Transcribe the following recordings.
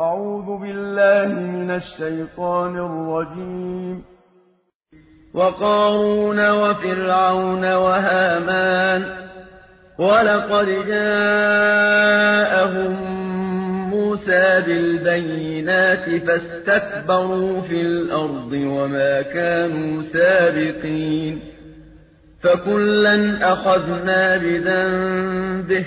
أعوذ بالله من الشيطان الرجيم. وقارون وفرعون وهامان ولقد جاءهم موسى بالبينات فاستكبروا في الأرض وما كانوا سابقين. فكلا أخذنا بذنبه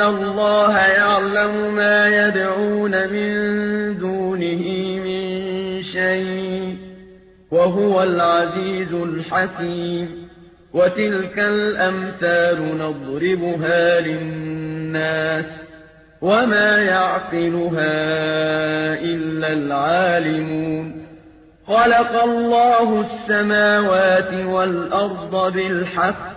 الله يعلم ما يدعون من دونه من شيء وهو العزيز الحكيم وتلك الأمثال نضربها للناس وما يعقلها إلا العالمون خلق الله السماوات والأرض بالحق